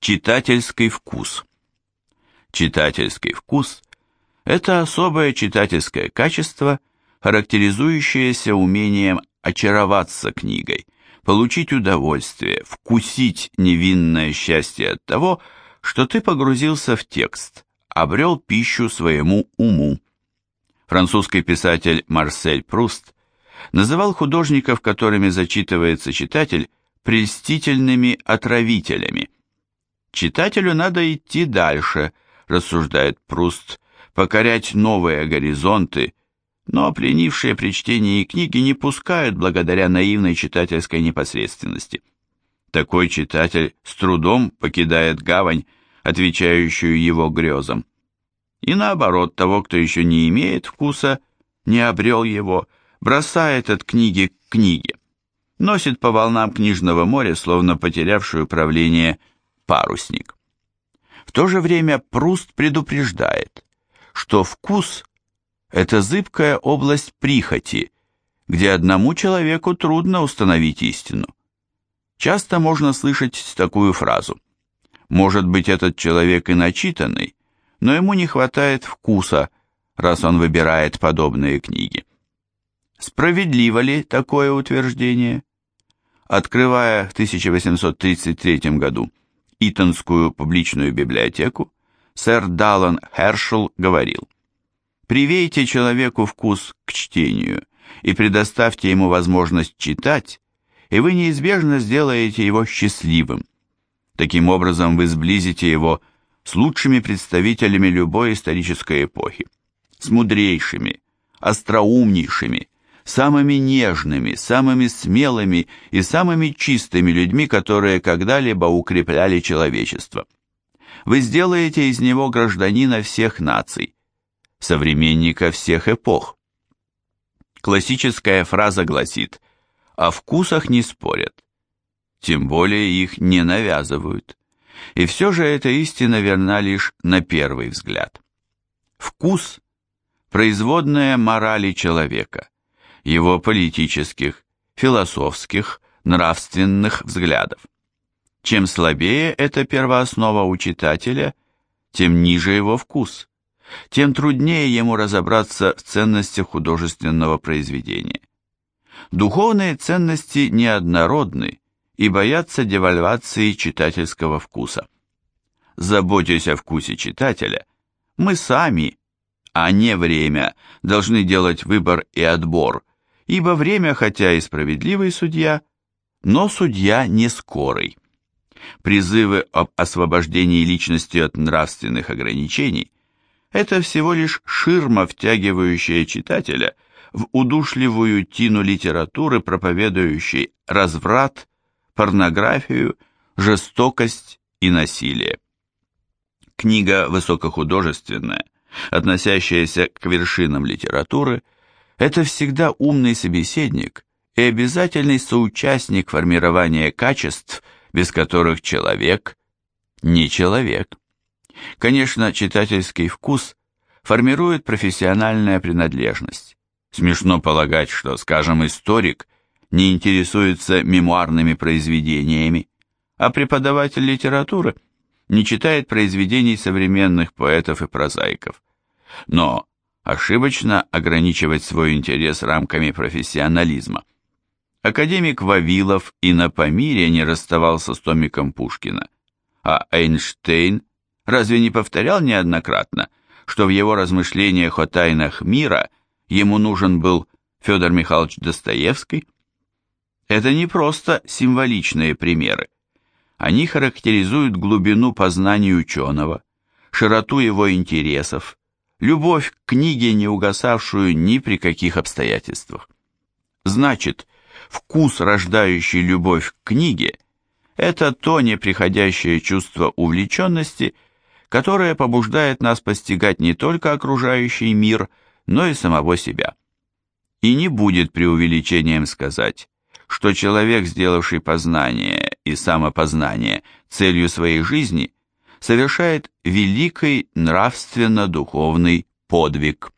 Читательский вкус. Читательский вкус – это особое читательское качество, характеризующееся умением очароваться книгой, получить удовольствие, вкусить невинное счастье от того, что ты погрузился в текст, обрел пищу своему уму. Французский писатель Марсель Пруст называл художников, которыми зачитывается читатель, прельстительными отравителями. Читателю надо идти дальше, рассуждает Пруст, покорять новые горизонты, но пленившие при чтении книги не пускают благодаря наивной читательской непосредственности. Такой читатель с трудом покидает гавань, отвечающую его грезам. И наоборот, того, кто еще не имеет вкуса, не обрел его, бросает от книги к книге, носит по волнам книжного моря, словно потерявший управление парусник. В то же время Пруст предупреждает, что вкус – это зыбкая область прихоти, где одному человеку трудно установить истину. Часто можно слышать такую фразу. Может быть, этот человек и начитанный, но ему не хватает вкуса, раз он выбирает подобные книги. Справедливо ли такое утверждение? Открывая в 1833 году Итонскую публичную библиотеку, сэр Даллан Хершел говорил, «Привейте человеку вкус к чтению и предоставьте ему возможность читать, и вы неизбежно сделаете его счастливым. Таким образом вы сблизите его с лучшими представителями любой исторической эпохи, с мудрейшими, остроумнейшими, самыми нежными, самыми смелыми и самыми чистыми людьми, которые когда-либо укрепляли человечество. Вы сделаете из него гражданина всех наций, современника всех эпох. Классическая фраза гласит «О вкусах не спорят», тем более их не навязывают. И все же эта истина верна лишь на первый взгляд. Вкус – производная морали человека – его политических, философских, нравственных взглядов. Чем слабее эта первооснова у читателя, тем ниже его вкус, тем труднее ему разобраться в ценностях художественного произведения. Духовные ценности неоднородны и боятся девальвации читательского вкуса. Заботясь о вкусе читателя, мы сами, а не время, должны делать выбор и отбор, ибо время, хотя и справедливый судья, но судья не скорый. Призывы об освобождении личности от нравственных ограничений – это всего лишь ширма, втягивающая читателя в удушливую тину литературы, проповедующей разврат, порнографию, жестокость и насилие. Книга высокохудожественная, относящаяся к вершинам литературы – это всегда умный собеседник и обязательный соучастник формирования качеств, без которых человек не человек. Конечно, читательский вкус формирует профессиональная принадлежность. Смешно полагать, что, скажем, историк не интересуется мемуарными произведениями, а преподаватель литературы не читает произведений современных поэтов и прозаиков. Но ошибочно ограничивать свой интерес рамками профессионализма. Академик Вавилов и на Памире не расставался с томиком Пушкина, а Эйнштейн разве не повторял неоднократно, что в его размышлениях о тайнах мира ему нужен был Федор Михайлович Достоевский? Это не просто символичные примеры. Они характеризуют глубину познаний ученого, широту его интересов, любовь к книге, не угасавшую ни при каких обстоятельствах. Значит, вкус, рождающий любовь к книге, это то неприходящее чувство увлеченности, которое побуждает нас постигать не только окружающий мир, но и самого себя. И не будет преувеличением сказать, что человек, сделавший познание и самопознание целью своей жизни – совершает великий нравственно-духовный подвиг.